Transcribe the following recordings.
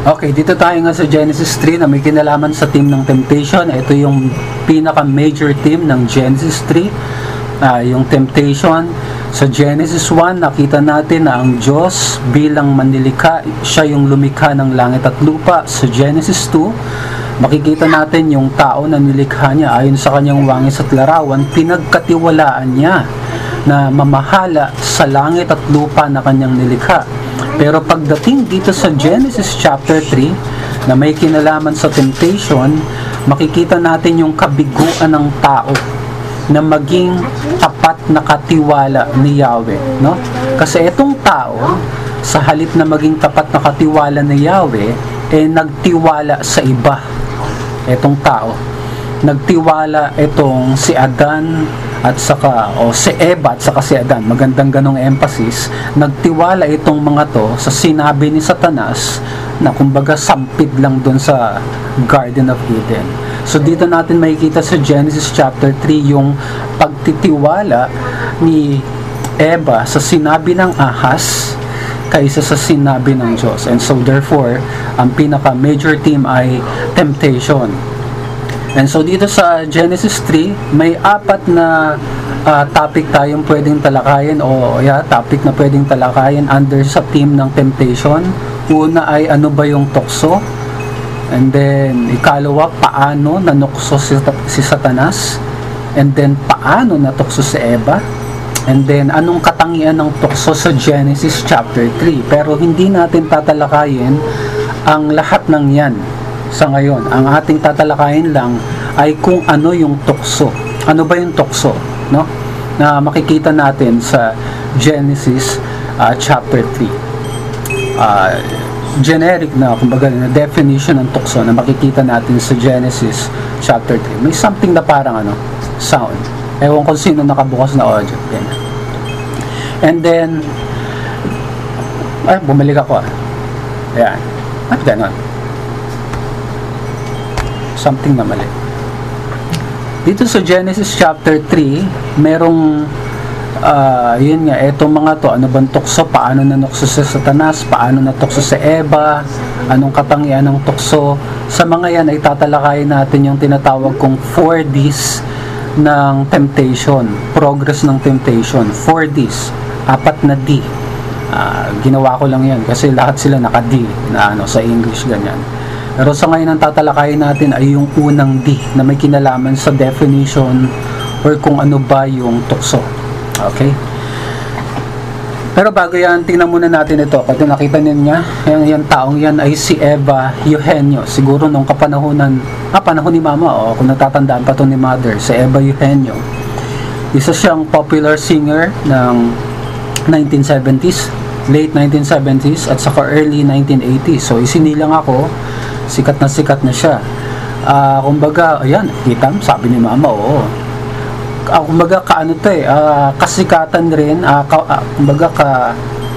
Okay, dito tayo nga sa Genesis 3 na may kinalaman sa team ng Temptation. Ito yung pinaka-major team ng Genesis 3. Ah, yung Temptation. Sa Genesis 1, nakita natin na ang Diyos bilang manlilika, siya yung lumikha ng langit at lupa. Sa Genesis 2, makikita natin yung tao na nilikha niya ayon sa kanyang wangis at larawan, pinagkatiwalaan niya na mamahala sa langit at lupa na kanyang nilikha. Pero pagdating dito sa Genesis chapter 3, na may kinalaman sa temptation, makikita natin yung kabiguan ng tao na maging tapat na katiwala ni Yahweh, no? Kasi itong tao, sa halip na maging tapat na katiwala ni Yahweh, eh nagtiwala sa iba. Itong tao, nagtiwala itong si Adan at saka o si Eva at saka si Adan magandang ganong emphasis nagtiwala itong mga to sa sinabi ni Satanas na kumbaga sampid lang doon sa Garden of Eden. So dito natin makikita sa Genesis chapter 3 yung pagtitiwala ni Eva sa sinabi ng ahas kaysa sa sinabi ng Diyos. And so therefore ang pinaka major theme ay temptation And so dito sa Genesis 3, may apat na uh, topic tayong pwedeng talakayin o yeah, topic na pwedeng talakayin under sa team ng temptation. Una ay ano ba yung tukso? And then ikalawa, paano nanukso si, si Satanas? And then paano natukso si Eva? And then anong katangian ng tukso sa Genesis chapter 3? Pero hindi natin tatalakayin ang lahat ng yan sa ngayon. Ang ating tatalakayin lang ay kung ano yung tukso. Ano ba yung tukso? No? Na makikita natin sa Genesis uh, chapter 3. Uh, generic na, kumbaga, na definition ng tukso na makikita natin sa Genesis chapter 3. May something na parang ano, sound. Ewan kung sino nakabukas na audio. Yan. And then, ay, bumalik ako ah. Ayan. At ganon something na mali. Dito sa Genesis chapter 3, merong uh, yun nga, etong mga to, ano bang tukso, paano nanukso sa Satanas, paano natukso sa Eva, anong katangian ng tukso. Sa mga yan ay tatalakayin natin yung tinatawag kong 4Ds ng temptation, progress ng temptation, 4Ds, apat na D. Uh, ginawa ko lang yan kasi lahat sila naka-D na ano, sa English ganyan. Pero sa ngayon ang tatalakayin natin ay yung unang D na may kinalaman sa definition or kung ano ba yung tukso. Okay? Pero bago yan, tingnan muna natin ito. Kasi nakita niya, yung, yung taong yan ay si Eva Eugenio. Siguro nung kapanahonan, ah, panahon ni Mama, o oh, kung natatandaan pa to ni Mother, si Eva Eugenio. Isa siyang popular singer ng 1970s, late 1970s, at saka early 1980s. So, isinilang ako sikat na sikat na siya. Uh, kumbaga, ayan, kita sabi ni mama, oo. Uh, kumbaga, kaano to eh, uh, kasikatan rin, uh, ka, uh, kumbaga, ka,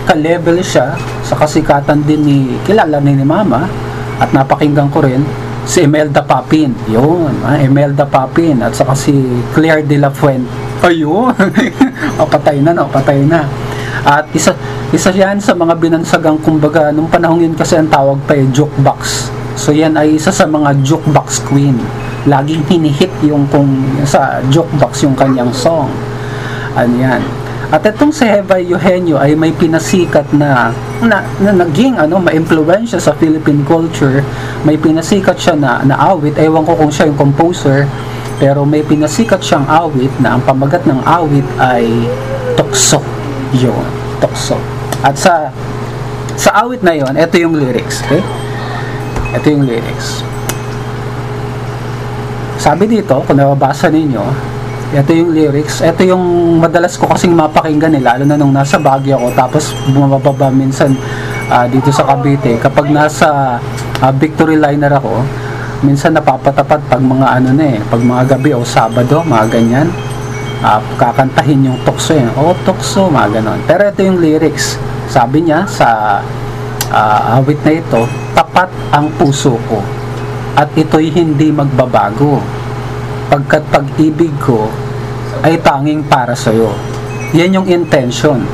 ka-level siya sa kasikatan din ni, kilala ni ni mama, at napakinggan ko rin, si Imelda Papin. Yun, ah, Imelda Papin. At saka si Claire de la Fuente. Ayun. o, patay na, no? Patay na. At isa, isa yan sa mga binansagang, kumbaga, nung panahon yun kasi ang tawag pa eh, jukebox So yan ay isa sa mga jukebox queen. Laging hinihit yung kung sa jukebox yung kanyang song. Ano yan. At itong si Heva Eugenio ay may pinasikat na, na, na naging ano, ma-impluensya sa Philippine culture. May pinasikat siya na, na awit. Ewan ko kung siya yung composer. Pero may pinasikat siyang awit na ang pamagat ng awit ay Tokso. Yun, Tokso. At sa sa awit na yon, ito yung lyrics. Okay? Ito yung lyrics. Sabi dito, kung nababasa ninyo, ito yung lyrics. Ito yung madalas ko kasing mapakinggan eh, lalo na nung nasa Baguio ako, tapos bumababa minsan uh, dito sa Cavite. Kapag nasa uh, victory liner ako, minsan napapatapat pag mga ano na eh, pag mga gabi o Sabado, mga ganyan. Uh, kakantahin yung tukso eh. Oh, tukso, mga ganon. Pero ito yung lyrics. Sabi niya sa uh, awit na ito, tapat ang puso ko at ito'y hindi magbabago pagkat pag-ibig ko ay tanging para sa iyo. Yan yung intention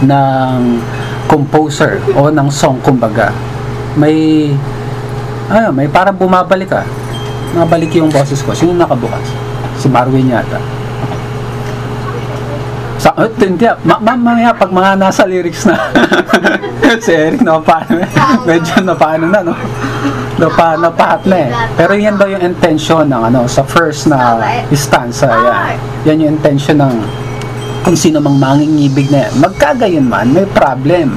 ng composer o ng song kumbaga. may ah, may parang bumabalik ka. Mabalik yung boses ko. Sino nakabukas? Si Marwin yata. Sa, uh, hindi, ma ma mamaya pag mga nasa lyrics na. Si Eric na paano eh. medyo na paano na no? Napa napahat na eh. Pero yan daw yung intention ng ano sa first na stanza? Yan. Yan yung intention ng kung sino mang mangingibig na yan. Magkagayon man may problem.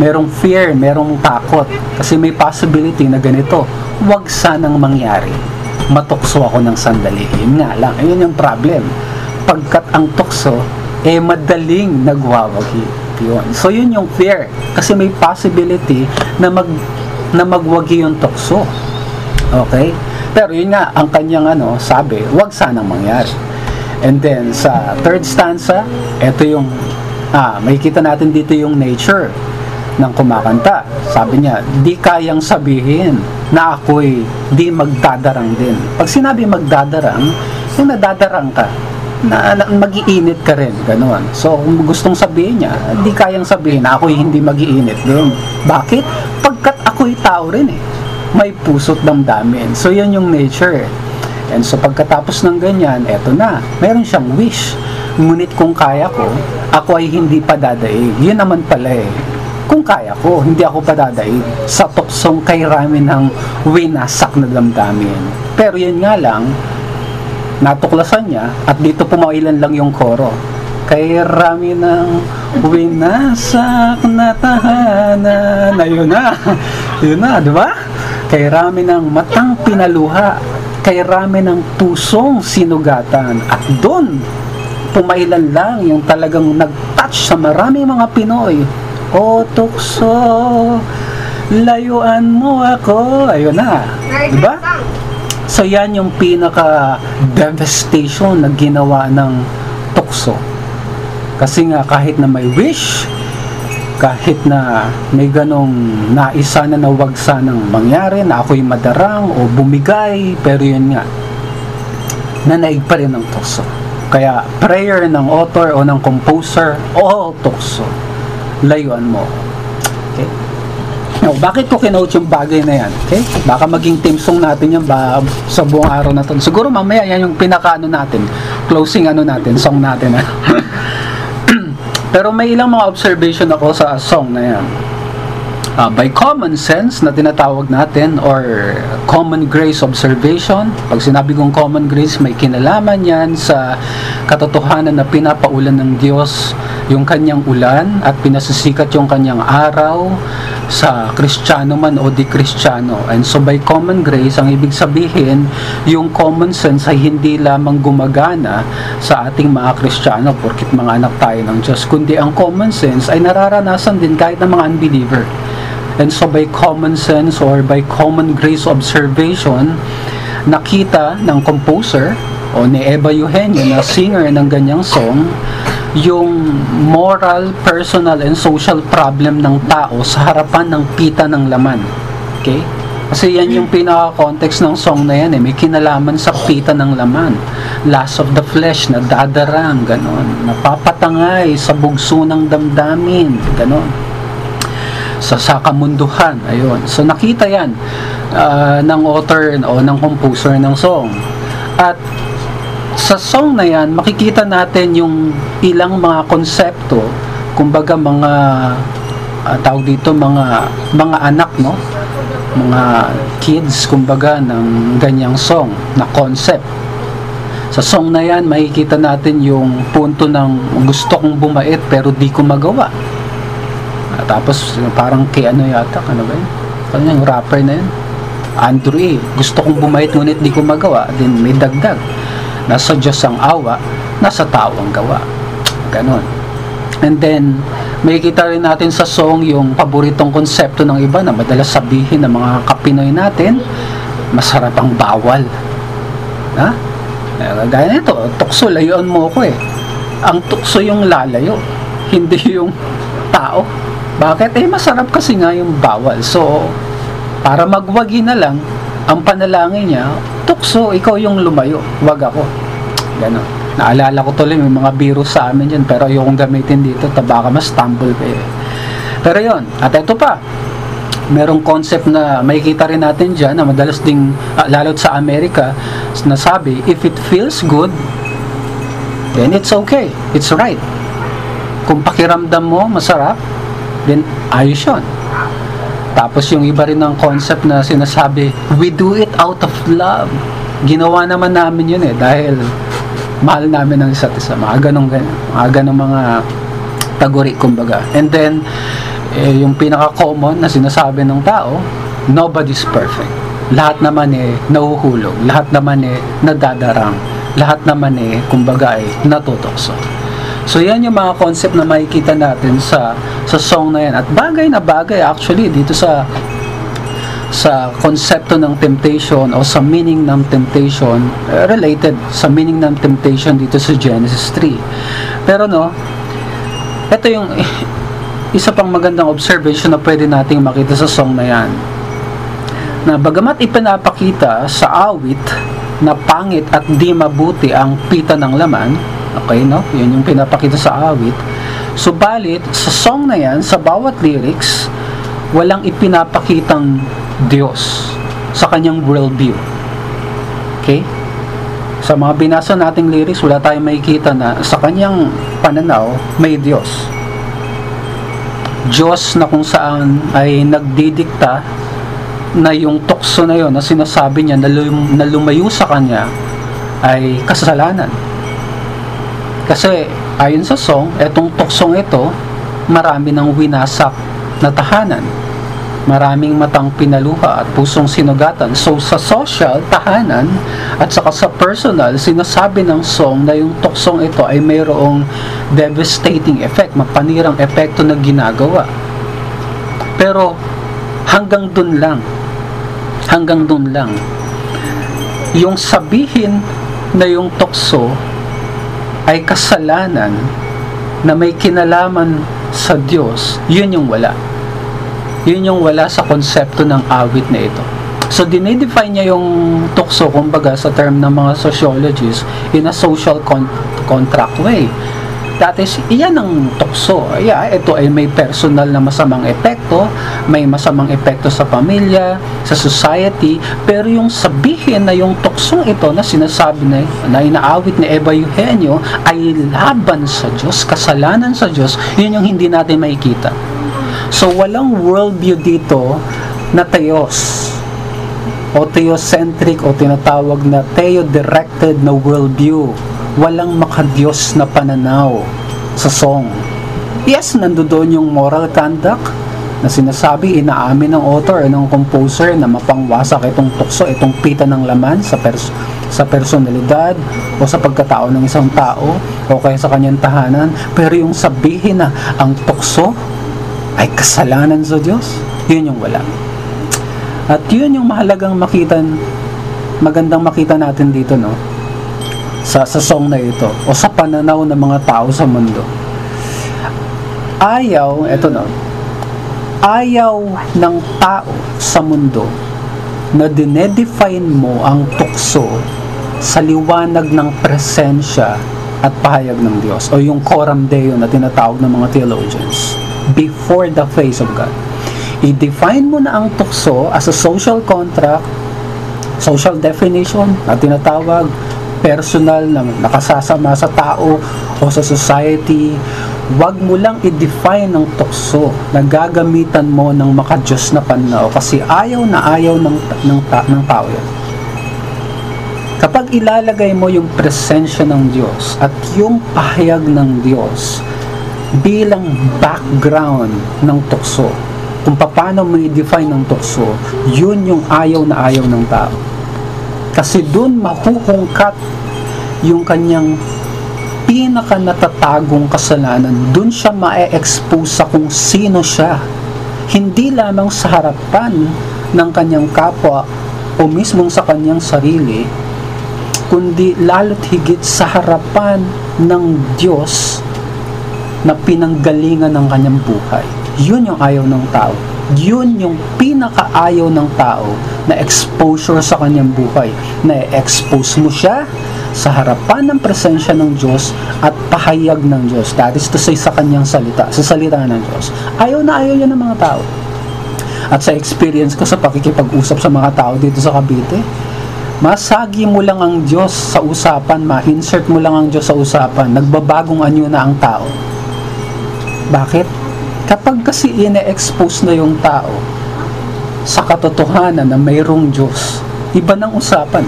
Merong fear merong takot. Kasi may possibility na ganito. Wag sanang mangyari. Matukso ako ng sandali. Yun nga lang. Ayun yung problem. Pagkat ang tukso eh madaling nagwawagi yun. So yun yung fear kasi may possibility na mag na magwagi yung tukso. Okay? Pero yun nga ang kanyang ano, sabi, wag sanang mangyari. And then sa third stanza, ito yung ah, makikita natin dito yung nature ng kumakanta. Sabi niya, di kayang sabihin na ako'y di magdadarang din. Pag sinabi magdadarang, yung nadadarang ka, na, na magiinit ka rin, gano'n. So, kung gustong sabihin niya, hindi kayang sabihin na ako'y hindi magiinit din. Bakit? Pagkat ako'y tao rin eh. May puso't damdamin. So, yan yung nature eh. And so, pagkatapos ng ganyan, eto na, meron siyang wish. Ngunit kung kaya ko, ako ay hindi pa dadaig. Yun naman pala eh. Kung kaya ko, hindi ako padadaig sa tuksong kay rami ng winasak na damdamin. Pero yun nga lang, natuklasan niya at dito pumailan lang yung koro. Kay rami ng winasak na tahanan. Ayun na. Yun na di ba? Kay rami ng matang pinaluha. Kay rami ng pusong sinugatan. At doon pumailan lang yung talagang nag-touch sa maraming mga Pinoy. O tukso layuan mo ako. Ayun na. Di ba So yan yung pinaka devastation na ginawa ng tukso. Kasi nga kahit na may wish, kahit na may ganong naisa na na wag sanang mangyari, na ako'y madarang o bumigay, pero yun nga, nanaig pa rin ng tukso. Kaya prayer ng author o ng composer, o tukso, layuan mo. No, bakit ko kinote yung bagay na yan? Okay? Baka maging team song natin yan ba sa buong araw na to. Siguro mamaya yan yung pinaka ano natin, closing ano natin, song natin. Pero may ilang mga observation ako sa song na yan. Uh, by common sense na tinatawag natin or common grace observation. Pag sinabi kong common grace, may kinalaman yan sa katotohanan na pinapaulan ng Diyos yung kanyang ulan at pinasisikat yung kanyang araw sa kristyano man o di kristyano. And so by common grace, ang ibig sabihin, yung common sense ay hindi lamang gumagana sa ating mga kristyano porkit mga anak tayo ng Diyos, kundi ang common sense ay nararanasan din kahit ng mga unbeliever. And so by common sense or by common grace observation, nakita ng composer o ni Eva Eugenio na singer ng ganyang song yung moral, personal, and social problem ng tao sa harapan ng pita ng laman. Okay? Kasi yan yung pinaka-context ng song na yan eh. May kinalaman sa pita ng laman. Last of the flesh, na dadarang, ganon. Napapatangay sa bugso ng damdamin, ganon sa sakamunduhan. Ayun. So nakita 'yan uh, ng author o ng composer ng song. At sa song na 'yan, makikita natin yung ilang mga konsepto, kumbaga mga uh, tawag dito mga mga anak, no? Mga kids kumbaga ng ganyang song na concept. Sa song na 'yan, makikita natin yung punto ng gusto kong bumait pero di ko magawa Uh, tapos parang kay ano yata, ano ba yun? Ano yung rapper na yun? Andrew A. Gusto kong bumait ngunit di ko magawa. Then may dagdag. Nasa Diyos ang awa, nasa tao ang gawa. Ganon. And then, may kita rin natin sa song yung paboritong konsepto ng iba na madalas sabihin ng mga kapinoy natin, masarap ang bawal. Ha? Gaya nito, tukso, layuan mo ko eh. Ang tukso yung lalayo, hindi yung tao. Bakit? Eh, masarap kasi nga yung bawal. So, para magwagi na lang, ang panalangin niya, tukso, ikaw yung lumayo, wag ako. Ganon. Naalala ko tuloy, may mga virus sa amin dyan, pero ayokong gamitin dito, baka mas tumble kayo. Pero yon at ito pa, merong concept na makikita rin natin dyan na madalas ding, uh, lalo't sa Amerika, na sabi, if it feels good, then it's okay. It's right. Kung pakiramdam mo masarap, then ayos yun. Tapos yung iba rin ng concept na sinasabi, we do it out of love. Ginawa naman namin yun eh, dahil mahal namin ang isa't isa. Mga ganong, mga ganong mga taguri, kumbaga. And then, eh, yung pinaka-common na sinasabi ng tao, nobody's perfect. Lahat naman eh, nahuhulog. Lahat naman eh, nadadarang. Lahat naman eh, kumbaga eh, natutokso. So yan yung mga concept na makikita natin sa sa song na yan. At bagay na bagay actually dito sa sa konsepto ng temptation o sa meaning ng temptation uh, related sa meaning ng temptation dito sa Genesis 3. Pero no, ito yung isa pang magandang observation na pwede nating makita sa song na yan. Na bagamat ipinapakita sa awit na pangit at di mabuti ang pita ng laman, Okay, no? Yun yung pinapakita sa awit. Subalit, sa song na yan, sa bawat lyrics, walang ipinapakitang Diyos sa kanyang worldview. Okay? Sa mga binasa nating lyrics, wala tayong makikita na sa kanyang pananaw, may Diyos. Diyos na kung saan ay nagdidikta na yung tukso na yon na sinasabi niya na, lum- na lumayo sa kanya ay kasalanan kasi ayon sa song, etong tuksong ito, marami nang winasak na tahanan. Maraming matang pinaluha at pusong sinugatan. So sa social, tahanan, at saka sa personal, sinasabi ng song na yung tuksong ito ay mayroong devastating effect, mapanirang epekto na ginagawa. Pero hanggang dun lang. Hanggang dun lang. Yung sabihin na yung tukso ay kasalanan na may kinalaman sa Diyos, yun yung wala. Yun yung wala sa konsepto ng awit na ito. So, dinedefine niya yung tukso, kumbaga, sa term ng mga sociologists in a social con- contract way. That is, iyan ang tukso. Yeah, ito ay may personal na masamang epekto, may masamang epekto sa pamilya, sa society, pero yung sabihin na yung tuksong ito na sinasabi na, na inaawit ni Eva Eugenio ay laban sa Diyos, kasalanan sa Diyos, yun yung hindi natin makikita. So, walang worldview dito na teos o theocentric o tinatawag na theo-directed na worldview walang makadiyos na pananaw sa song. Yes, nandoon yung moral conduct na sinasabi, inaamin ng author, ng composer na mapangwasak itong tukso, itong pita ng laman sa pers sa personalidad o sa pagkatao ng isang tao o kaya sa kanyang tahanan. Pero yung sabihin na ang tukso ay kasalanan sa Diyos, yun yung wala. At yun yung mahalagang makita, magandang makita natin dito, no? Sa, sa song na ito o sa pananaw ng mga tao sa mundo. Ayaw, eto no, ayaw ng tao sa mundo na dinedefine mo ang tukso sa liwanag ng presensya at pahayag ng Diyos o yung coram deo na tinatawag ng mga theologians before the face of God. I-define mo na ang tukso as a social contract, social definition na tinatawag personal na nakasasama sa tao o sa society, wag mo lang i-define ng tukso na gagamitan mo ng makadiyos na pananaw kasi ayaw na ayaw ng, ng, ng tao yan. Kapag ilalagay mo yung presensya ng Diyos at yung pahayag ng Diyos bilang background ng tukso, kung paano mo i-define ng tukso, yun yung ayaw na ayaw ng tao. Kasi doon mahuhungkat yung kanyang pinaka natatagong kasalanan. Doon siya ma-expose sa kung sino siya. Hindi lamang sa harapan ng kanyang kapwa o mismong sa kanyang sarili, kundi lalo't higit sa harapan ng Diyos na pinanggalingan ng kanyang buhay. Yun yung ayaw ng tao yun yung pinakaayaw ng tao na exposure sa kanyang buhay. Na expose mo siya sa harapan ng presensya ng Diyos at pahayag ng Diyos. That is to say sa kanyang salita, sa salita ng Diyos. Ayaw na ayaw yan ng mga tao. at sa experience ko sa pakikipag-usap sa mga tao dito sa Cavite, masagi mo lang ang Diyos sa usapan, ma-insert mo lang ang Diyos sa usapan, nagbabagong anyo na ang tao. Bakit? Kapag kasi ine-expose na yung tao sa katotohanan na mayroong Diyos, iba ng usapan.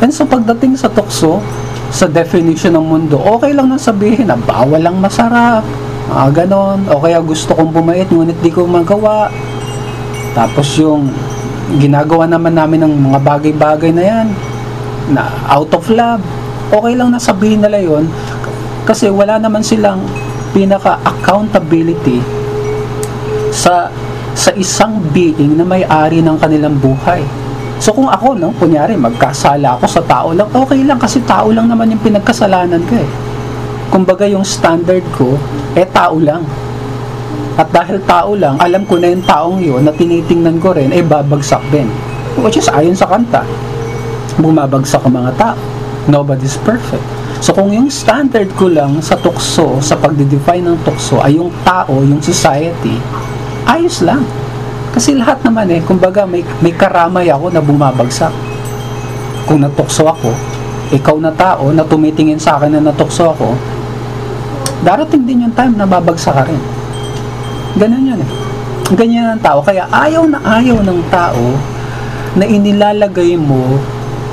And so pagdating sa tukso, sa definition ng mundo, okay lang na sabihin na bawal lang masarap, mga ganon, o kaya gusto kong bumait ngunit di ko magawa. Tapos yung ginagawa naman namin ng mga bagay-bagay na yan, na out of love, okay lang na sabihin nila yon kasi wala naman silang pinaka accountability sa sa isang being na may-ari ng kanilang buhay. So kung ako, no, kunyari, magkasala ako sa tao lang, okay lang kasi tao lang naman yung pinagkasalanan ko eh. Kumbaga yung standard ko, eh tao lang. At dahil tao lang, alam ko na yung taong yun na tinitingnan ko rin, eh babagsak din. Which is ayon sa kanta. Bumabagsak ang mga tao. Nobody's perfect. So kung yung standard ko lang sa tukso, sa pagde-define ng tukso ay yung tao, yung society, ayos lang. Kasi lahat naman eh, kumbaga may, may karamay ako na bumabagsak. Kung natukso ako, ikaw na tao na tumitingin sa akin na natukso ako, darating din yung time na babagsak ka rin. Ganun yun eh. Ganyan ang tao. Kaya ayaw na ayaw ng tao na inilalagay mo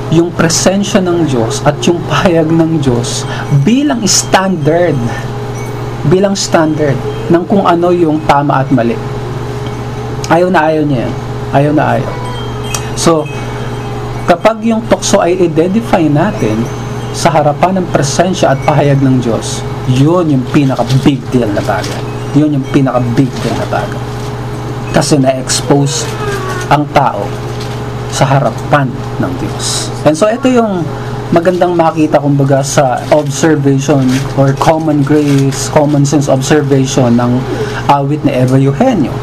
yung presensya ng Diyos at yung pahayag ng Diyos bilang standard bilang standard ng kung ano yung tama at mali. Ayaw na ayaw niya yan. Ayaw na ayaw. So, kapag yung tukso ay identify natin sa harapan ng presensya at pahayag ng Diyos, yun yung pinaka-big deal na bagay. Yun yung pinaka-big deal na bagay. Kasi na-expose ang tao sa harapan ng Diyos. And so, ito yung magandang makita kumbaga sa observation or common grace, common sense observation ng awit ni Eva Eugenio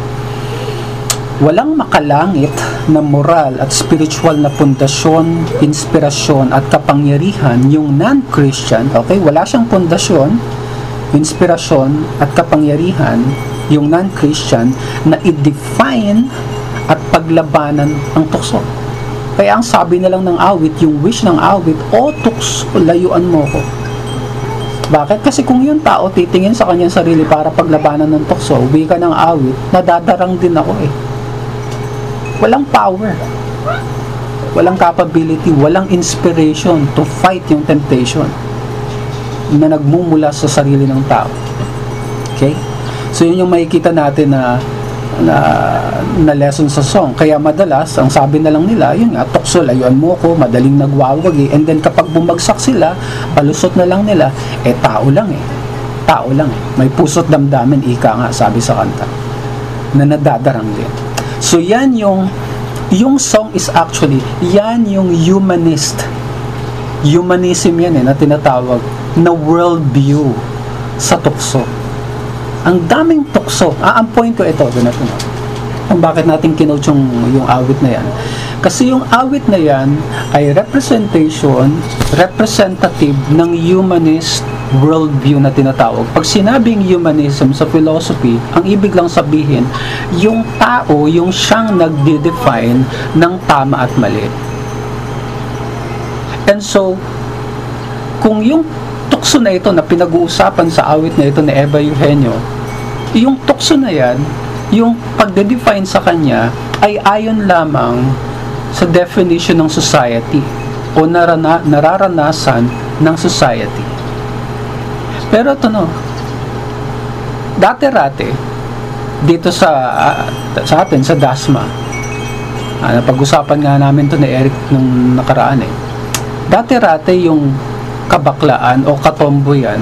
Walang makalangit na moral at spiritual na pundasyon, inspirasyon at kapangyarihan yung non-Christian, okay? Wala siyang pundasyon, inspirasyon at kapangyarihan yung non-Christian na i-define at paglabanan ang tukso. Kaya ang sabi na lang ng awit, yung wish ng awit, o tukso, layuan mo ko. Bakit? Kasi kung yung tao titingin sa kanyang sarili para paglabanan ng tukso, uwi ka ng awit, nadadarang din ako eh walang power walang capability walang inspiration to fight yung temptation na nagmumula sa sarili ng tao okay so yun yung makikita natin na na, na lesson sa song. Kaya madalas, ang sabi na lang nila, yun nga, tukso, layuan mo ko, madaling nagwawagi. And then kapag bumagsak sila, palusot na lang nila, eh tao lang eh. Tao lang eh. May puso't damdamin, ika nga, sabi sa kanta. Na nadadarang din. So yan yung yung song is actually yan yung humanist humanism yan eh na tinatawag na world view sa tukso. Ang daming tukso. Ah, ang point ko ito, ganito na. Kung bakit natin kinote yung, yung awit na yan. Kasi yung awit na yan ay representation, representative ng humanist worldview na tinatawag. Pag sinabing humanism sa philosophy, ang ibig lang sabihin, yung tao, yung siyang nagde-define ng tama at mali. And so, kung yung tukso na ito na pinag-uusapan sa awit na ito ni Eva Eugenio, yung tukso na yan, yung pagde-define sa kanya ay ayon lamang sa definition ng society o narana, nararanasan ng society. Pero ito no, dati-rati, dito sa, uh, sa atin, sa DASMA, uh, napag-usapan nga namin to ni Eric nung nakaraan eh, dati-rati yung kabaklaan o katomboyan,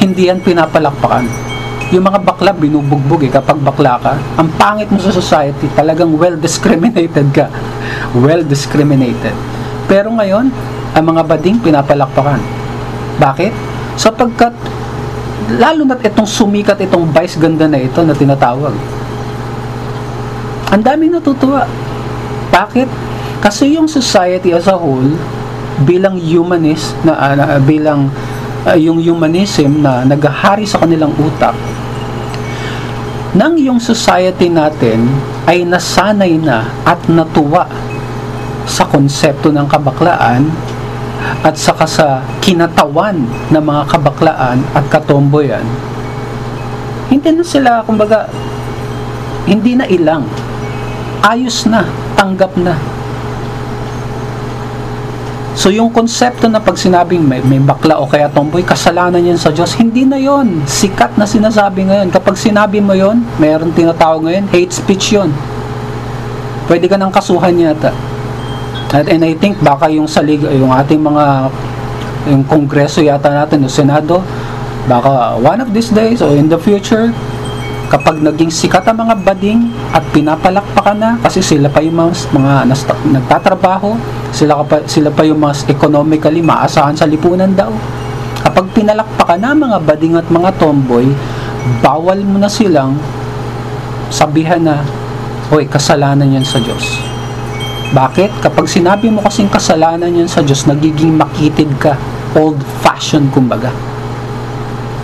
hindi yan pinapalakpakan. Yung mga bakla, binubugbog eh. Kapag bakla ka, ang pangit mo sa society, talagang well-discriminated ka. well-discriminated. Pero ngayon, ang mga bading pinapalakpakan. Bakit? Sapagkat lalo na't itong sumikat itong vice ganda na ito na tinatawag. Ang daming natutuwa. Bakit? Kasi yung society as a whole bilang humanist na uh, bilang uh, yung humanism na naghahari sa kanilang utak nang yung society natin ay nasanay na at natuwa sa konsepto ng kabaklaan at saka sa kinatawan ng mga kabaklaan at katomboyan, hindi na sila, kumbaga, hindi na ilang. Ayos na, tanggap na. So yung konsepto na pag sinabing may, may bakla o kaya tomboy, kasalanan yan sa Diyos, hindi na yon Sikat na sinasabi ngayon. Kapag sinabi mo yon mayroon tinatawag ngayon, hate speech yon Pwede ka nang kasuhan yata. At, and I think baka yung salig, yung ating mga yung kongreso yata natin, yung senado, baka one of these days or in the future, kapag naging sikat ang mga bading at pinapalakpakan na kasi sila pa yung mga, mga nagtatrabaho sila, pa, sila pa yung mas economically maasahan sa lipunan daw kapag pinalakpakan na mga bading at mga tomboy bawal mo na silang sabihan na oy kasalanan yan sa Diyos bakit? Kapag sinabi mo kasing kasalanan yan sa Diyos, nagiging makitid ka. Old fashion kumbaga.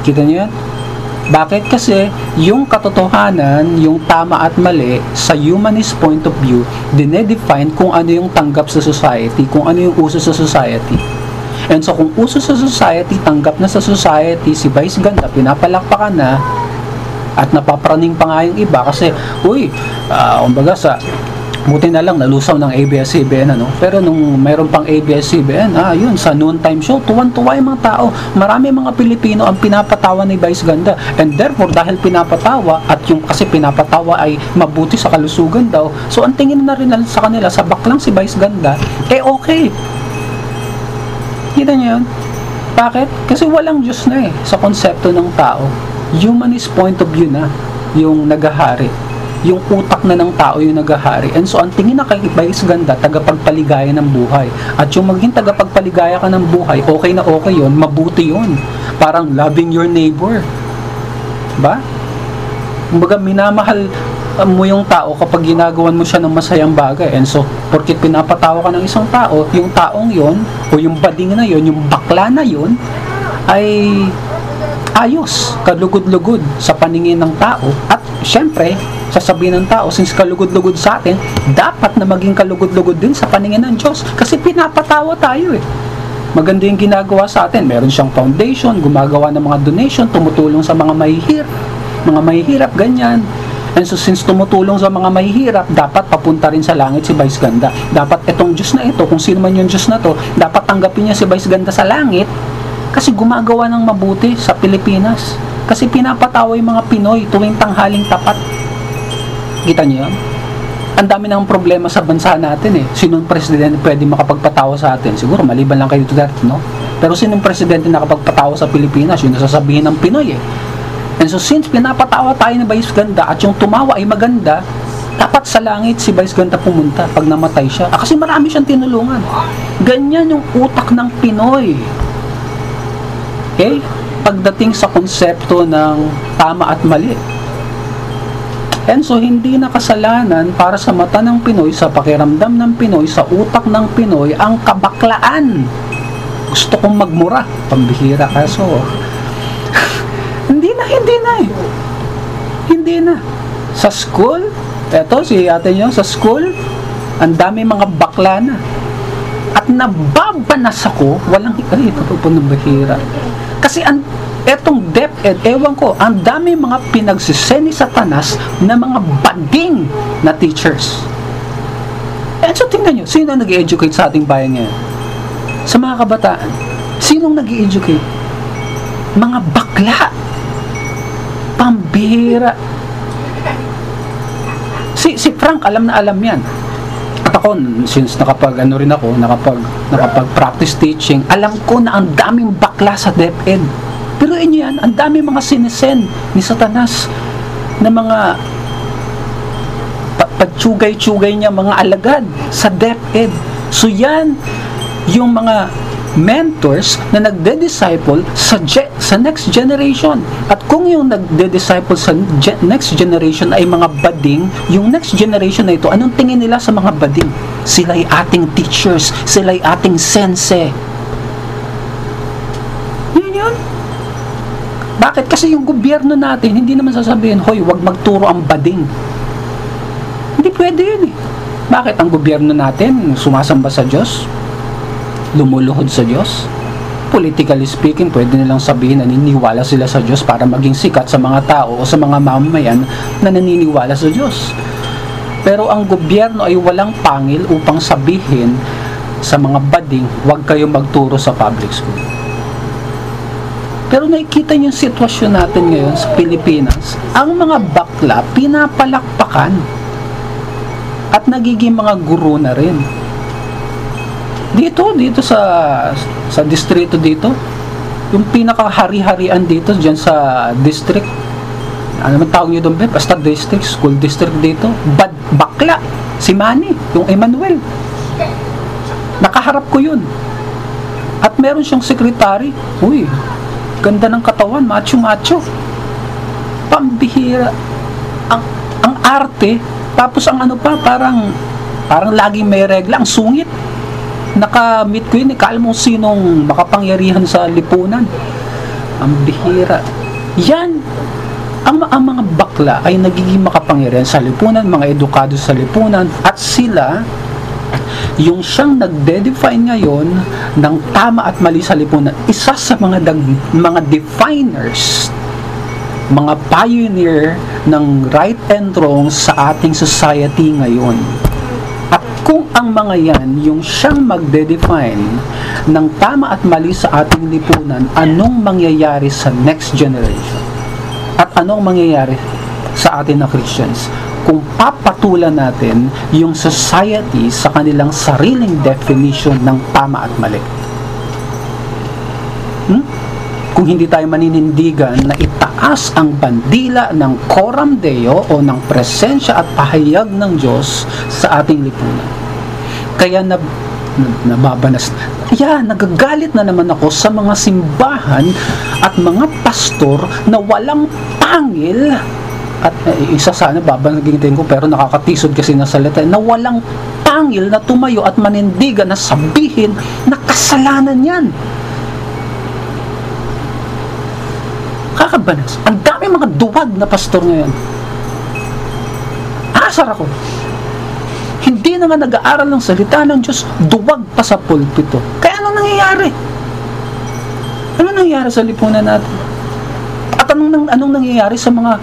Kita niyo yan? Bakit? Kasi yung katotohanan, yung tama at mali, sa humanist point of view, dinedefine kung ano yung tanggap sa society, kung ano yung uso sa society. And so kung uso sa society, tanggap na sa society, si Vice Ganda, pinapalakpakan na, at napapraning pa nga yung iba kasi, uy, uh, kumbaga sa buti na lang nalusaw ng ABS-CBN ano? Pero nung mayroon pang ABS-CBN ah yun sa noontime show tuwan-tuwa yung mga tao. Marami mga Pilipino ang pinapatawa ni Vice Ganda. And therefore dahil pinapatawa at yung kasi pinapatawa ay mabuti sa kalusugan daw so ang tingin na rin sa kanila sa baklang si Vice Ganda eh okay. Kita niyo yun? Bakit? kasi walang Diyos na eh sa konsepto ng tao. Humanist point of view na yung nagahari yung utak na ng tao yung naghahari. And so, ang tingin na kay Vice Ganda, tagapagpaligaya ng buhay. At yung maging tagapagpaligaya ka ng buhay, okay na okay yon mabuti yon Parang loving your neighbor. Ba? Kumbaga, minamahal mo yung tao kapag ginagawan mo siya ng masayang bagay. And so, porkit pinapatawa ka ng isang tao, yung taong yon o yung bading na yon yung bakla na yon ay ayos, kalugod-lugod sa paningin ng tao. At syempre, sasabihin ng tao, since kalugod-lugod sa atin, dapat na maging kalugod-lugod din sa paningin ng Diyos. Kasi pinapatawa tayo eh. Maganda yung ginagawa sa atin. Meron siyang foundation, gumagawa ng mga donation, tumutulong sa mga mahihirap, mga mahihirap, ganyan. And so since tumutulong sa mga mahihirap, dapat papunta rin sa langit si Vice Ganda. Dapat itong Diyos na ito, kung sino man yung Diyos na to, dapat tanggapin niya si Vice Ganda sa langit kasi gumagawa ng mabuti sa Pilipinas. Kasi pinapatawa yung mga Pinoy tuwing tanghaling tapat. Kita niyo yan? Ang dami ng problema sa bansa natin eh. Sinong presidente pwede makapagpatawa sa atin? Siguro maliban lang kay Duterte, no? Pero sinong presidente nakapagpatawa sa Pilipinas? Yun nasasabihin ng Pinoy eh. And so since pinapatawa tayo ni Vice Ganda at yung tumawa ay maganda, dapat sa langit si Vice Ganda pumunta pag namatay siya. Ah, kasi marami siyang tinulungan. Ganyan yung utak ng Pinoy. Okay? Pagdating sa konsepto ng tama at mali. And so, hindi nakasalanan para sa mata ng Pinoy, sa pakiramdam ng Pinoy, sa utak ng Pinoy, ang kabaklaan. Gusto kong magmura. Pambihira kaso. hindi na, hindi na eh. Hindi na. Sa school, eto si ate nyo, sa school, ang dami mga bakla na. At nababanas ako, walang, ay, ito po ng bahira. Kasi ang etong DepEd, ewan ko, ang dami mga pinagsiseni sa tanas na mga bading na teachers. And so tingnan nyo, sino nag educate sa ating bayan ngayon? Sa mga kabataan, sinong nag educate Mga bakla. Pambira. Si, si Frank, alam na alam yan. At ako, since nakapag, ano rin ako, nakapag, nakapag practice teaching, alam ko na ang daming bakla sa DepEd pero inyo yan, ang dami mga sinisen ni Satanas na mga pagtsugay-tsugay niya mga alagad sa DepEd. So yan, yung mga mentors na nagde-disciple sa, sa next generation. At kung yung nagde-disciple sa ge- next generation ay mga bading, yung next generation na ito, anong tingin nila sa mga bading? Sila ay ating teachers, sila ay ating sense. Yun yun. Bakit? Kasi yung gobyerno natin, hindi naman sasabihin, hoy, wag magturo ang bading. pwede yun eh. Bakit ang gobyerno natin sumasamba sa Diyos? Lumuluhod sa Diyos? Politically speaking, pwede nilang sabihin na naniniwala sila sa Diyos para maging sikat sa mga tao o sa mga mamamayan na naniniwala sa Diyos. Pero ang gobyerno ay walang pangil upang sabihin sa mga bading, huwag kayo magturo sa public school. Pero nakikita niyo yung sitwasyon natin ngayon sa Pilipinas, ang mga bakla pinapalakpakan at nagiging mga guru na rin. Dito, dito sa sa distrito dito, yung pinakahari-harian dito diyan sa district. Ano man tawag niyo doon, Beb? Basta district, school district dito. Bad, bakla. Si Manny, yung Emmanuel. Nakaharap ko yun. At meron siyang sekretary. Uy, ganda ng katawan, macho-macho. Pambihira. Ang, ang arte, tapos ang ano pa, parang, parang laging may regla, ang sungit. Naka-meet ko yun, ikala mo sinong makapangyarihan sa lipunan. Ang bihira. Yan, ang, ang mga bakla ay nagiging makapangyarihan sa lipunan, mga edukado sa lipunan, at sila yung siyang nagde-define ngayon ng tama at mali sa lipunan, isa sa mga dag, mga definers, mga pioneer ng right and wrong sa ating society ngayon. At kung ang mga yan, yung siyang magde-define ng tama at mali sa ating lipunan, anong mangyayari sa next generation? At anong mangyayari sa atin na Christians? Kung papatulan natin yung society sa kanilang sariling definition ng tama at mali. Hmm? Kung hindi tayo maninindigan na itaas ang bandila ng Coram Deo o ng presensya at pahayag ng Diyos sa ating lipunan. Kaya na nababanas. Yeah, nagagalit na naman ako sa mga simbahan at mga pastor na walang pangil at uh, isa sana babanagitin ko pero nakakatisod kasi na salita na walang pangil na tumayo at manindigan na sabihin na kasalanan yan. Kakabanas ang dami mga duwag na pastor ngayon. Asar ako. Hindi na nag-aaral ng salita ng Diyos duwag pa sa pulpito. Kaya ano nangyayari? Ano nangyayari sa lipunan natin? At anong, anong nangyayari sa mga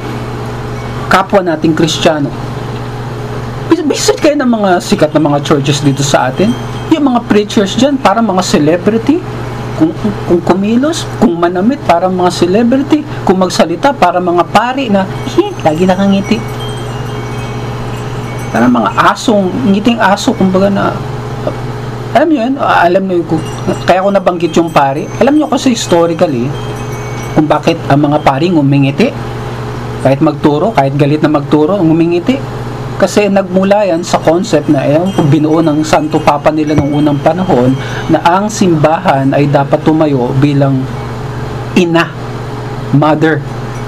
kapwa nating Kristiyano. Visit kayo ng mga sikat na mga churches dito sa atin. Yung mga preachers dyan, para mga celebrity. Kung, kung kumilos, kung manamit, para mga celebrity. Kung magsalita, para mga pari na, lagi nakangiti. Para mga asong, ngiting aso, kumbaga na, alam niyo yun, alam niyo, kaya ko nabanggit yung pari. Alam niyo kasi historically, kung bakit ang mga paring umingiti kahit magturo, kahit galit na magturo, ngumingiti. Kasi nagmula yan sa concept na eh, binuo ng Santo Papa nila noong unang panahon na ang simbahan ay dapat tumayo bilang ina, mother.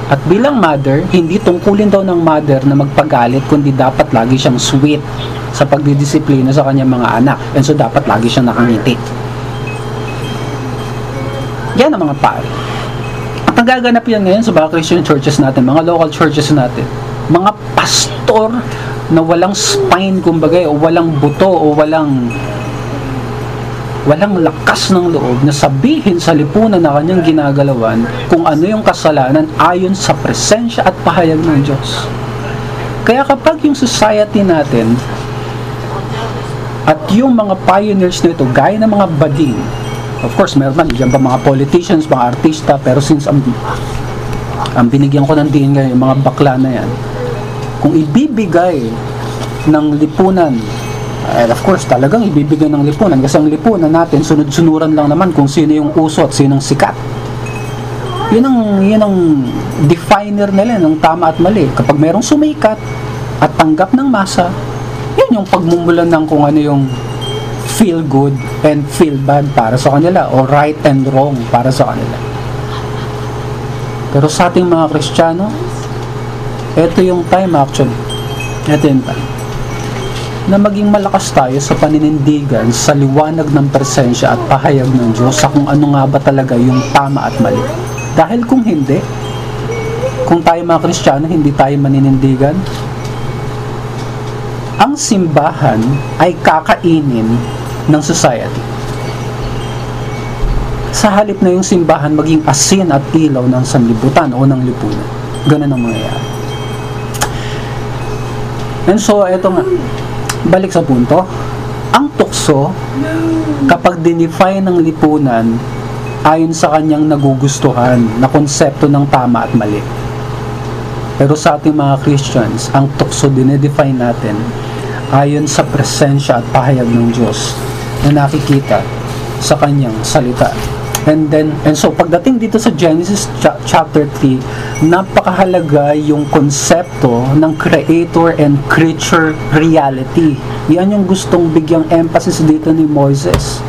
At bilang mother, hindi tungkulin daw ng mother na magpagalit kundi dapat lagi siyang sweet sa pagdidisiplina sa kanyang mga anak. And so dapat lagi siyang nakangiti. Yan ang mga pare nagaganap yan ngayon sa mga Christian churches natin, mga local churches natin. Mga pastor na walang spine, kumbaga, o walang buto, o walang walang lakas ng loob na sabihin sa lipunan na kanyang ginagalawan kung ano yung kasalanan ayon sa presensya at pahayag ng Diyos. Kaya kapag yung society natin at yung mga pioneers nito, gaya ng mga bading, Of course, meron man, dyan pa mga politicians, mga artista, pero since ang, ang binigyan ko ng diin ngayon, yung mga bakla na yan, kung ibibigay ng lipunan, and of course, talagang ibibigay ng lipunan, kasi ang lipunan natin, sunod-sunuran lang naman kung sino yung uso at sinong sikat. Yun ang, yun ang definer nila ng tama at mali. Kapag merong sumikat at tanggap ng masa, yun yung pagmumulan ng kung ano yung feel good and feel bad para sa kanila o right and wrong para sa kanila. Pero sa ating mga Kristiyano, ito yung time actually. Ito yung time. Na maging malakas tayo sa paninindigan sa liwanag ng presensya at pahayag ng Diyos sa kung ano nga ba talaga yung tama at mali. Dahil kung hindi, kung tayo mga Kristiyano hindi tayo maninindigan, ang simbahan ay kakainin ng society. Sa halip na yung simbahan maging asin at ilaw ng sanlibutan o ng lipunan. Ganun ang mangyayari. And so, eto nga, balik sa punto, ang tukso, kapag dinefine ng lipunan, ayon sa kanyang nagugustuhan na konsepto ng tama at mali. Pero sa ating mga Christians, ang tukso dinedefine natin ayon sa presensya at pahayag ng Diyos na nakikita sa kanyang salita. And then, and so pagdating dito sa Genesis cha- chapter 3, napakahalaga yung konsepto ng creator and creature reality. Yan yung gustong bigyang emphasis dito ni Moses.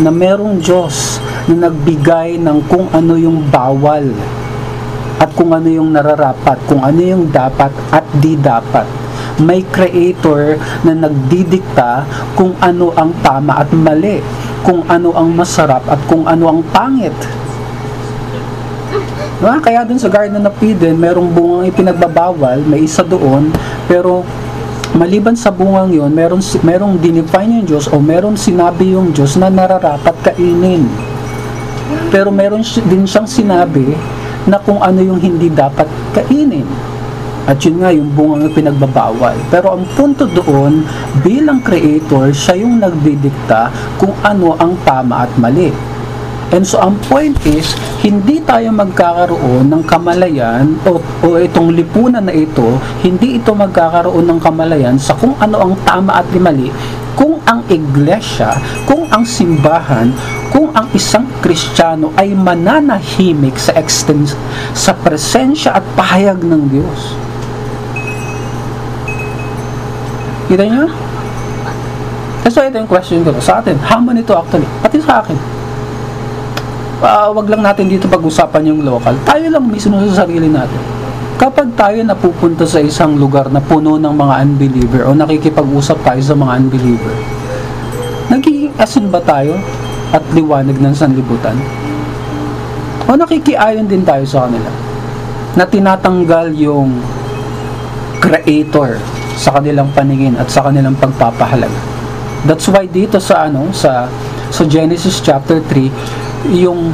Na merong Diyos na nagbigay ng kung ano yung bawal at kung ano yung nararapat, kung ano yung dapat at di dapat may creator na nagdidikta kung ano ang tama at mali, kung ano ang masarap at kung ano ang pangit. Diba? Kaya dun sa Garden of Eden, merong bungang ipinagbabawal, may isa doon, pero maliban sa bungang yon meron, merong dinefine yung Diyos o meron sinabi yung Diyos na nararapat kainin. Pero meron din siyang sinabi na kung ano yung hindi dapat kainin. At yun nga, yung bungang pinagbabawal. Pero ang punto doon, bilang creator, siya yung nagdidikta kung ano ang tama at mali. And so, ang point is, hindi tayo magkakaroon ng kamalayan o, o itong lipunan na ito, hindi ito magkakaroon ng kamalayan sa kung ano ang tama at mali, kung ang iglesia, kung ang simbahan, kung ang isang kristyano ay mananahimik sa extens sa presensya at pahayag ng Diyos. Kita niyo? So, ito yung question ko sa atin. Hamon ito actually. Pati sa akin. Uh, wag lang natin dito pag-usapan yung local. Tayo lang mismo sa sarili natin. Kapag tayo napupunta sa isang lugar na puno ng mga unbeliever o nakikipag-usap tayo sa mga unbeliever, nagiging asin ba tayo at liwanag ng sanlibutan? O nakikiayon din tayo sa kanila na tinatanggal yung creator sa kanilang paningin at sa kanilang pagpapahalaga. That's why dito sa ano sa sa Genesis chapter 3 yung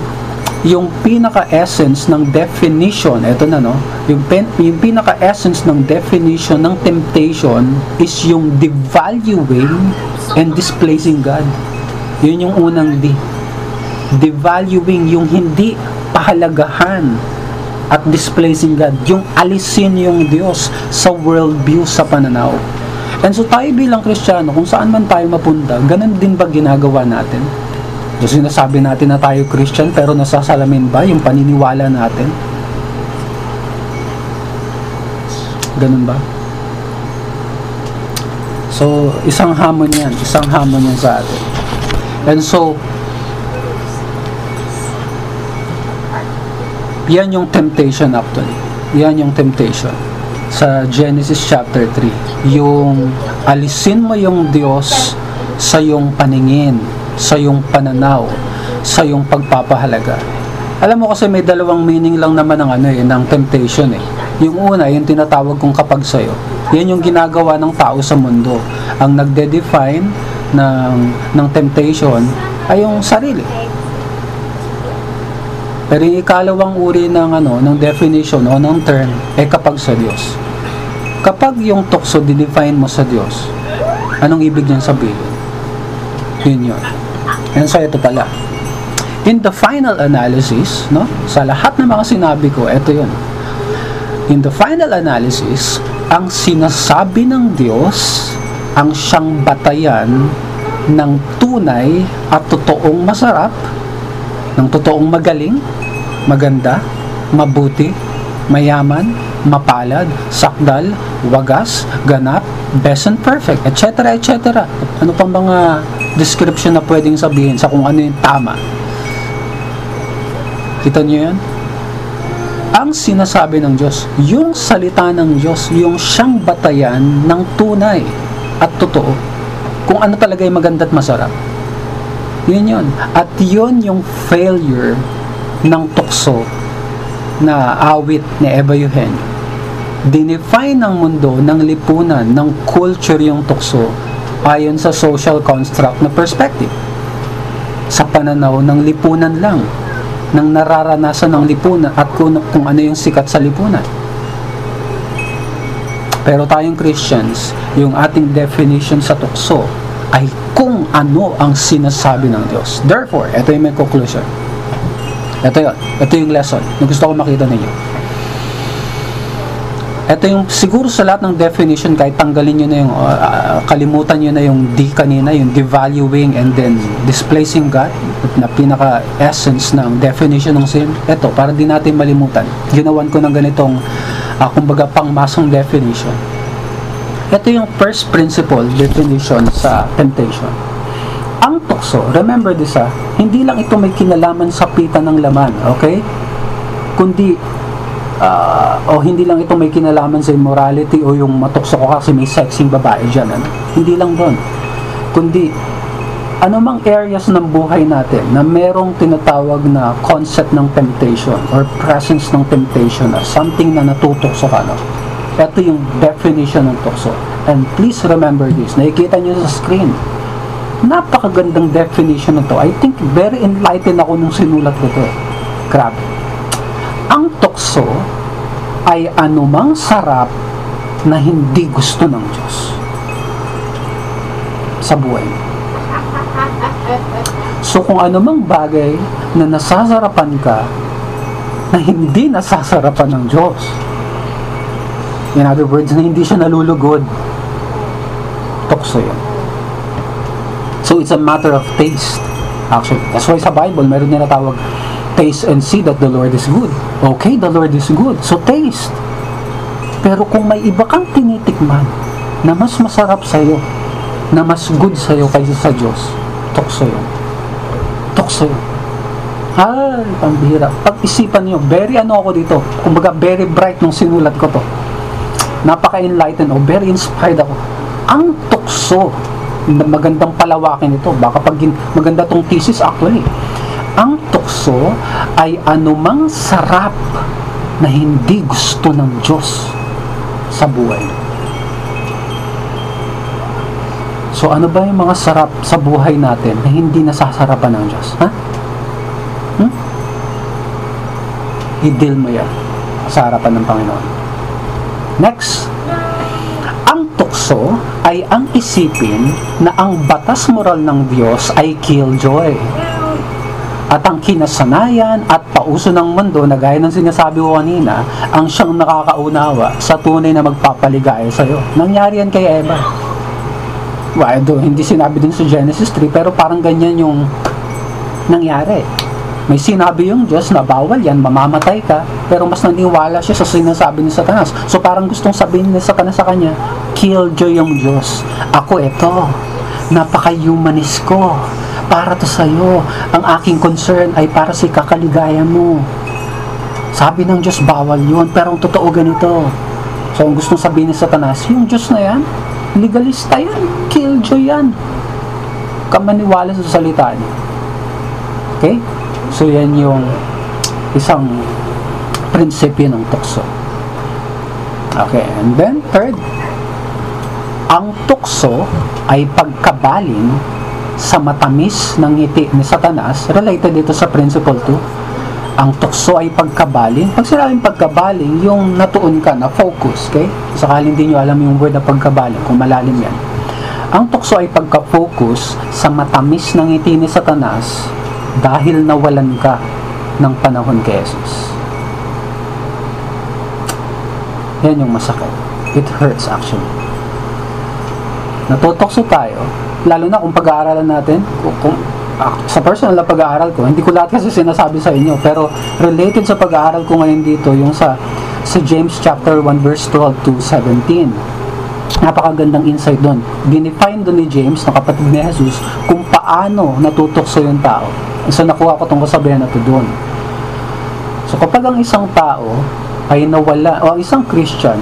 yung pinaka-essence ng definition, ito na no, yung, pen, yung pinaka-essence ng definition ng temptation is yung devaluing and displacing God. Yun yung unang D. Devaluing, yung hindi pahalagahan at displacing God, yung alisin yung Diyos sa worldview, sa pananaw. And so tayo bilang Kristiyano, kung saan man tayo mapunta, ganun din ba ginagawa natin? So sinasabi natin na tayo Christian pero nasasalamin ba yung paniniwala natin? Ganun ba? So, isang hamon yan. Isang hamon yan sa atin. And so, yan yung temptation actually. Yan yung temptation sa Genesis chapter 3. Yung alisin mo yung Diyos sa yung paningin sa iyong pananaw, sa iyong pagpapahalaga. Alam mo kasi may dalawang meaning lang naman ng ano eh, ng temptation eh. Yung una, yung tinatawag kong kapag sa'yo. Yan yung ginagawa ng tao sa mundo. Ang nagde-define ng, ng temptation ay yung sarili. Pero yung ikalawang uri ng ano, ng definition o ng term ay kapag sa Diyos. Kapag yung tukso dinefine mo sa Diyos, anong ibig niyang sabihin? Yun yun. And so ito pala. In the final analysis, no, sa lahat ng mga sinabi ko, ito yun. In the final analysis, ang sinasabi ng Diyos ang siyang batayan ng tunay at totoong masarap, ng totoong magaling, maganda, mabuti, mayaman, mapalad, sakdal, wagas, ganap, best and perfect, etc. etc. Ano pang mga description na pwedeng sabihin sa kung ano yung tama. Kita niyo yan? Ang sinasabi ng Diyos, yung salita ng Diyos, yung siyang batayan ng tunay at totoo, kung ano talaga yung maganda at masarap. Yun yun. At yun yung failure ng tukso na awit ni Eva Eugenio dinefine ng mundo ng lipunan ng culture yung tukso ayon sa social construct na perspective. Sa pananaw ng lipunan lang ng nararanasan ng lipunan at kung, kung ano yung sikat sa lipunan. Pero tayong Christians, yung ating definition sa tukso ay kung ano ang sinasabi ng Diyos. Therefore, ito yung may conclusion. Ito yun. Ito yung lesson na gusto ko makita ninyo. Ito yung siguro sa lahat ng definition kahit tanggalin nyo na yung uh, kalimutan nyo na yung D kanina, yung devaluing and then displacing God na pinaka essence ng definition ng sin. Ito, para di natin malimutan. Ginawan ko ng ganitong uh, kumbaga pangmasong definition. Ito yung first principle definition sa temptation. Ang tukso, remember this ah, hindi lang ito may kinalaman sa pita ng laman, okay? Kundi, uh, o hindi lang ito may kinalaman sa immorality o yung matukso ko kasi may sexing babae dyan, ano? Hindi lang doon. Kundi, anumang areas ng buhay natin na merong tinatawag na concept ng temptation or presence ng temptation or something na natutokso ka, no? Ito yung definition ng tukso. And please remember this. Nakikita nyo sa screen. Napakagandang definition nito. I think very enlightened ako nung sinulat ko to. Grabe. Ang tukso ay anumang sarap na hindi gusto ng Diyos sa buhay. So kung ano mang bagay na nasasarapan ka na hindi nasasarapan ng Diyos. In other words, na hindi siya nalulugod. Tukso yun. So it's a matter of taste. Actually, that's why sa Bible, meron nila tawag taste and see that the Lord is good. Okay, the Lord is good. So taste. Pero kung may iba kang tinitikman na mas masarap sa'yo, na mas good sa'yo kaysa sa Diyos, tukso yun tukso. Ay, pambihira. Pag-isipan niyo, very ano ako dito. Kumbaga, very bright nung sinulat ko to. Napaka-enlightened o very inspired ako. Ang tukso, magandang palawakin ito. Baka pag maganda tong thesis actually. Ang tukso ay anumang sarap na hindi gusto ng Diyos sa buhay. So ano ba yung mga sarap sa buhay natin na hindi nasasarapan ng Diyos? Ha? Hmm? I-deal mo yan sa harapan ng Panginoon. Next, tukso ay ang isipin na ang batas moral ng Diyos ay killjoy. At ang kinasanayan at pauso ng mundo na gaya ng sinasabi ko kanina, ang siyang nakakaunawa sa tunay na magpapaligaya sa iyo. Nangyari yan kay Eva well, do, hindi sinabi din sa Genesis 3, pero parang ganyan yung nangyari. May sinabi yung Diyos na bawal yan, mamamatay ka, pero mas naniwala siya sa sinasabi ni Satanas. So parang gustong sabihin ni Satanas sa kanya, killjoy yung Diyos. Ako ito, napaka-humanist ko. Para to sa'yo. Ang aking concern ay para sa kakaligaya mo. Sabi ng Diyos, bawal yun, pero ang totoo ganito. So ang gustong sabihin ni Satanas, yung Diyos na yan, Legalista yan. Killjoy yan. Kamaniwala sa salita niya. Okay? So, yan yung isang prinsipyo ng tukso. Okay, and then third, ang tukso ay pagkabaling sa matamis ng ngiti ni Satanas, related dito sa principle 2, ang tukso ay pagkabaling. Pag sinabing pagkabaling, yung natuon ka na focus, okay? Sakali hindi nyo alam yung word na pagkabaling, kung malalim yan. Ang tukso ay pagka-focus sa matamis ng ngiti ni Satanas dahil nawalan ka ng panahon kay Jesus. Yan yung masakit. It hurts actually. Natutokso tayo, lalo na kung pag-aaralan natin, kung, uh, sa personal na pag-aaral ko, hindi ko lahat kasi sinasabi sa inyo, pero related sa pag-aaral ko ngayon dito, yung sa, sa James chapter 1 verse 12 to 17. Napakagandang insight doon. Dinefine doon ni James, na kapatid ni Jesus, kung paano natutokso yung tao. So nakuha ko itong kasabihan na to doon. So kapag ang isang tao ay nawala, o ang isang Christian,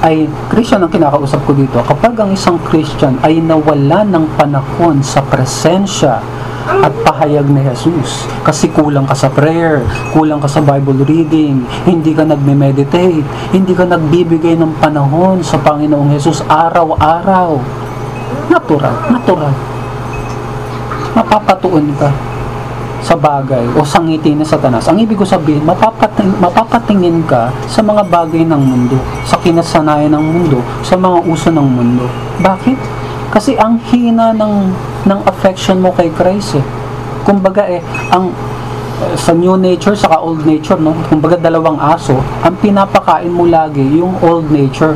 ay Christian ang kinakausap ko dito kapag ang isang Christian ay nawala ng panahon sa presensya at pahayag ni Jesus. Kasi kulang ka sa prayer, kulang ka sa Bible reading, hindi ka nagme-meditate, hindi ka nagbibigay ng panahon sa Panginoong Jesus araw-araw. Natural, natural. Mapapatuon ka sa bagay o sa ngiti ni Satanas. Ang ibig ko sabihin, mapapating, mapapatingin ka sa mga bagay ng mundo, sa kinasanayan ng mundo, sa mga uso ng mundo. Bakit? Kasi ang hina ng, ng affection mo kay Christ eh. Kumbaga eh, ang eh, sa new nature saka old nature no kumbaga dalawang aso ang pinapakain mo lagi yung old nature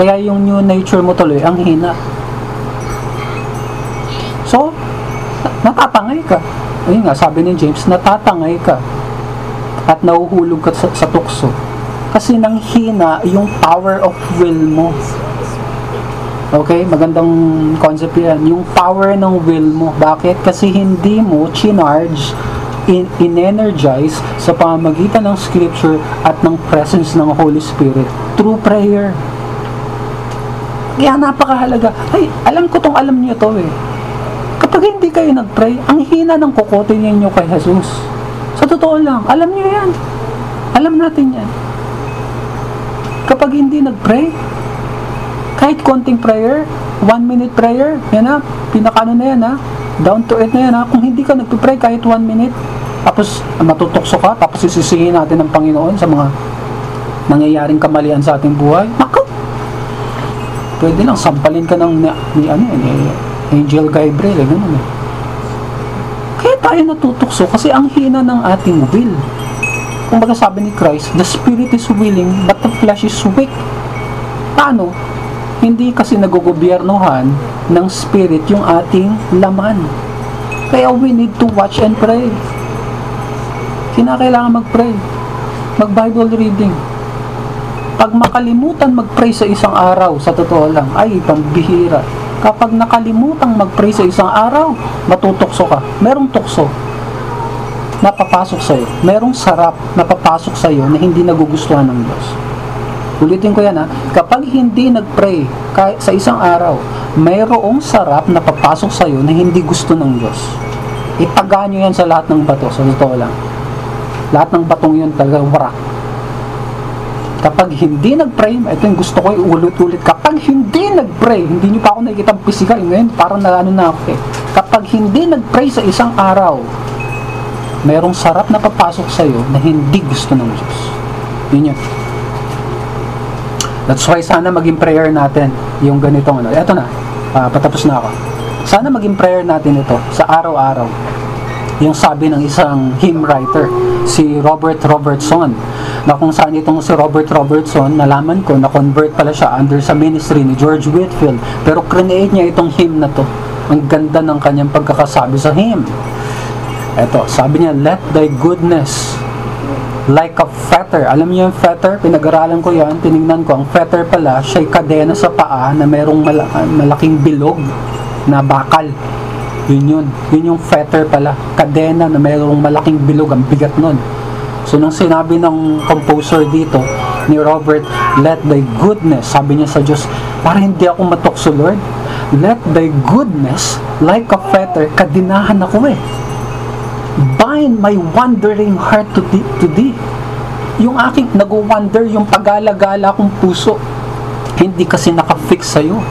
kaya yung new nature mo tuloy ang hina so natatangay ka ayun nga, sabi ni James, natatangay ka at nauhulog ka sa, sa tukso. Kasi nang hina yung power of will mo. Okay, magandang concept yan. Yung power ng will mo. Bakit? Kasi hindi mo chinarge, in, in-energize sa pamamagitan ng scripture at ng presence ng Holy Spirit through prayer. Kaya napakahalaga. Ay, alam ko tong alam niyo to eh Kapag hindi kayo nag-pray, ang hina ng kukote ninyo kay Jesus. Sa totoo lang, alam niyo yan. Alam natin yan. Kapag hindi nag-pray, kahit konting prayer, one minute prayer, yan na, pinakano na yan ha, down to earth na yan ha, kung hindi ka nagpipray kahit one minute, tapos matutokso ka, tapos sisisihin natin ng Panginoon sa mga nangyayaring kamalian sa ating buhay, naku, pwede lang sampalin ka ng ni, ano ni, Angel Gabriel, eh, ganun eh. Kaya tayo natutokso kasi ang hina ng ating will. Kung baga sabi ni Christ, the spirit is willing but the flesh is weak. Paano? Hindi kasi nagugobyernohan ng spirit yung ating laman. Kaya we need to watch and pray. Kinakailangan mag-pray. Mag-Bible reading. Pag makalimutan mag-pray sa isang araw, sa totoo lang, ay pambihira kapag nakalimutang mag-pray sa isang araw, matutokso ka. Merong tukso na papasok sa iyo. Merong sarap na papasok sa iyo na hindi nagugustuhan ng Diyos. Ulitin ko yan ha. Kapag hindi nag-pray sa isang araw, mayroong sarap na papasok sa iyo na hindi gusto ng Diyos. Itaga nyo yan sa lahat ng bato, sa totoo lang. Lahat ng batong yun talaga warak Kapag hindi nag-pray, ito yung gusto ko iulit-ulit. Kapag hindi nag-pray, hindi nyo pa ako nakikita physical, ngayon parang na ano na ako eh. Kapag hindi nag-pray sa isang araw, merong sarap na papasok sa iyo na hindi gusto ng Diyos. Yun yun. That's why sana maging prayer natin yung ganitong ano. Ito na, uh, patapos na ako. Sana maging prayer natin ito sa araw-araw. Yung sabi ng isang hymn writer, si Robert Robertson na kung saan itong si Robert Robertson, nalaman ko na convert pala siya under sa ministry ni George Whitfield. Pero create niya itong hymn na to. Ang ganda ng kanyang pagkakasabi sa hymn. Eto, sabi niya, Let thy goodness like a fetter. Alam niyo yung fetter? Pinag-aralan ko yan. Tinignan ko. Ang fetter pala, siya'y kadena sa paa na mal- malaking bilog na bakal. Yun yun. Yun yung fetter pala. Kadena na merong malaking bilog. Ang bigat nun. So, nung sinabi ng composer dito, ni Robert, let thy goodness, sabi niya sa Diyos, para hindi ako matukso, Lord, let thy goodness, like a fetter, kadinahan ako eh. Bind my wandering heart to thee, to thee. Yung aking nag-wonder, yung pagala-gala kong puso, hindi kasi nakafix sa'yo.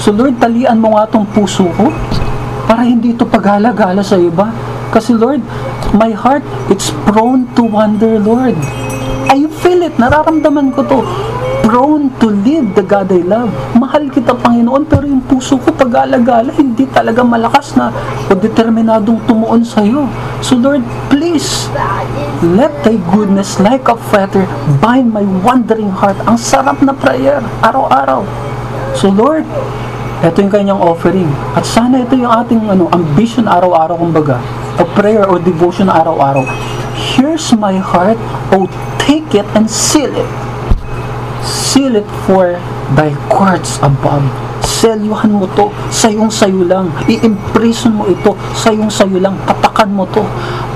So Lord, talian mo nga tong puso ko para hindi ito pagala-gala sa iba. Kasi Lord, my heart, it's prone to wander, Lord. I feel it, nararamdaman ko to. Prone to live the God I love. Mahal kita, Panginoon, pero yung puso ko pag-alagala, hindi talaga malakas na o determinadong tumuon sa iyo. So Lord, please, let thy goodness like a fetter bind my wandering heart. Ang sarap na prayer, araw-araw. So Lord, ito yung kanyang offering. At sana ito yung ating ano, ambition araw-araw kumbaga. A prayer or devotion araw-araw. Here's my heart. Oh, take it and seal it. Seal it for thy courts above. Selyuhan mo to, sayong-sayo lang. I-imprison mo ito, sayong-sayo lang. Patakan mo to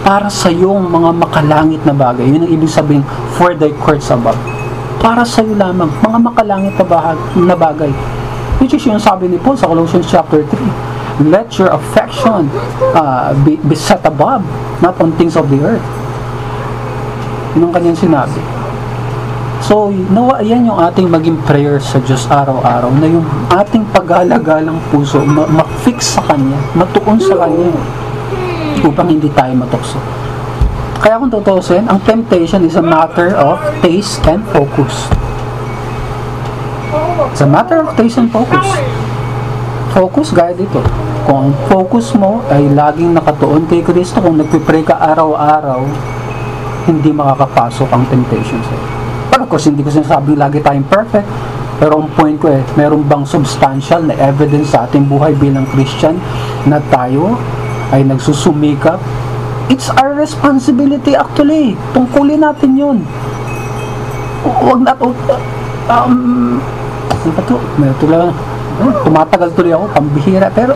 para sa iyong mga makalangit na bagay. Yun ang ibig sabihin, for thy courts above. Para sa iyo lamang, mga makalangit na, bahag, na bagay Which is yung sabi ni Paul sa Colossians chapter 3. Let your affection uh, be, be set above, not on things of the earth. Yun ang kanyang sinabi. So, nawa yan yung ating maging prayer sa Diyos araw-araw na yung ating pag-alagalang puso ma- ma-fix sa Kanya, matuon sa Kanya upang hindi tayo matukso. Kaya kung tutusin, ang temptation is a matter of taste and focus. It's a matter of taste and focus. Focus gaya dito. Kung focus mo ay laging nakatuon kay Kristo, kung nagpipray ka araw-araw, hindi makakapasok ang temptation sa'yo. Pero of course, hindi ko sinasabing lagi tayong perfect. Pero ang point ko eh, meron bang substantial na evidence sa ating buhay bilang Christian na tayo ay nagsusumikap? It's our responsibility actually. Tungkulin natin yun. Huwag na, um, ano ba to? May tulang, hmm, tumatagal tuloy ako, pambihira. Pero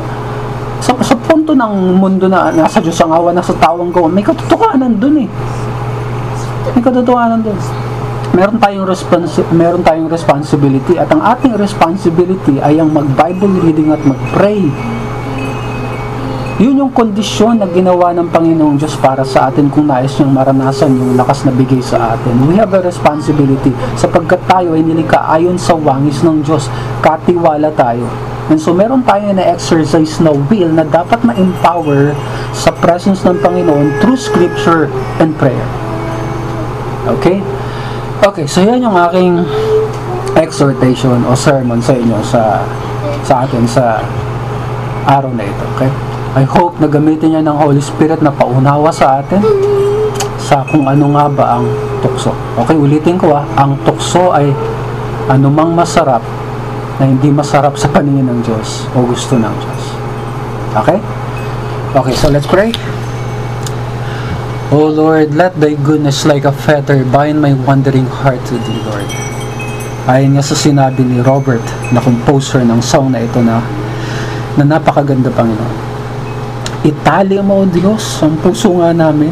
sa, sa punto ng mundo na nasa Diyos ang awa, nasa tawang ko, may katotohanan dun eh. May katotohanan dun. Meron tayong responsi meron tayong responsibility at ang ating responsibility ay ang mag-Bible reading at mag-pray. Yun yung kondisyon na ginawa ng Panginoong Diyos para sa atin kung nais niyang maranasan yung lakas na bigay sa atin. We have a responsibility sapagkat tayo ay nilikha ayon sa wangis ng Diyos. Katiwala tayo. And so meron tayo na exercise na will na dapat ma-empower sa presence ng Panginoon through scripture and prayer. Okay? Okay, so yan yung aking exhortation o sermon sa inyo sa sa atin sa araw na ito. Okay? I hope na gamitin niya ng Holy Spirit na paunawa sa atin sa kung ano nga ba ang tukso. Okay, ulitin ko ah, ang tukso ay anumang masarap na hindi masarap sa paningin ng Diyos o gusto ng Diyos. Okay? Okay, so let's pray. O Lord, let thy goodness like a fetter bind my wandering heart to thee, Lord. Ayon nga sa sinabi ni Robert, na composer ng song na ito na, na napakaganda, Panginoon. Itali mo, O Diyos, ang puso nga namin.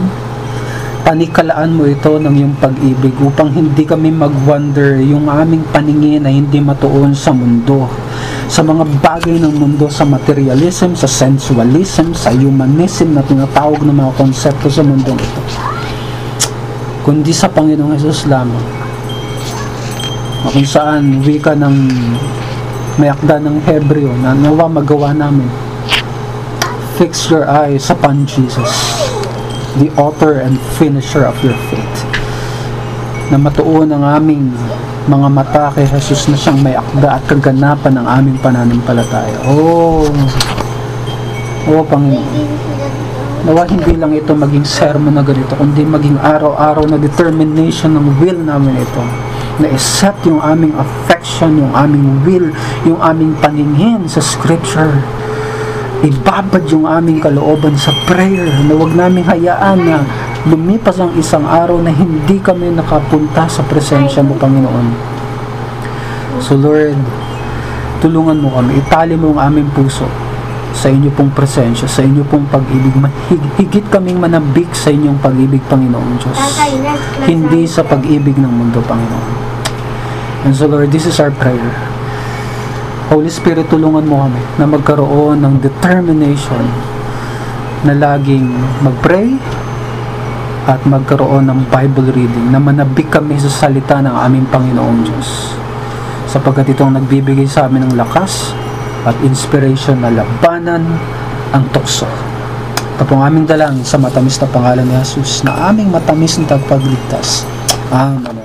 Panikalaan mo ito ng iyong pag-ibig upang hindi kami mag-wonder yung aming paningin ay hindi matuon sa mundo sa mga bagay ng mundo, sa materialism, sa sensualism, sa humanism na tinatawag ng mga konsepto sa mundong ito. Kundi sa Panginoong Yesus lamang. Kung saan wika ng may akda ng Hebreo na nawa magawa namin. Fix your eyes upon Jesus, the author and finisher of your faith. Na matuon ang aming mga mata kay Jesus na siyang may akda at kaganapan ng aming pananampalataya. Oh, oh Panginoon. Nawa hindi lang ito maging sermon na ganito, kundi maging araw-araw na determination ng will namin ito. Na iset yung aming affection, yung aming will, yung aming paningin sa scripture. Ibabad yung aming kalooban sa prayer na wag namin hayaan na lumipas ang isang araw na hindi kami nakapunta sa presensya mo, Panginoon. So Lord, tulungan mo kami, itali mo ang aming puso sa inyo pong presensya, sa inyo pong pag-ibig. Higit kaming manabik sa inyong pag-ibig, Panginoon Diyos. Hindi sa pag-ibig ng mundo, Panginoon. And so Lord, this is our prayer. Holy Spirit, tulungan mo kami na magkaroon ng determination na laging mag-pray, at magkaroon ng Bible reading na manabik kami sa salita ng aming Panginoong Diyos sapagkat itong nagbibigay sa amin ng lakas at inspiration na labanan ang tukso. Ito pong aming dalang sa matamis na pangalan ni Jesus na aming matamis na tagpagligtas. Amen.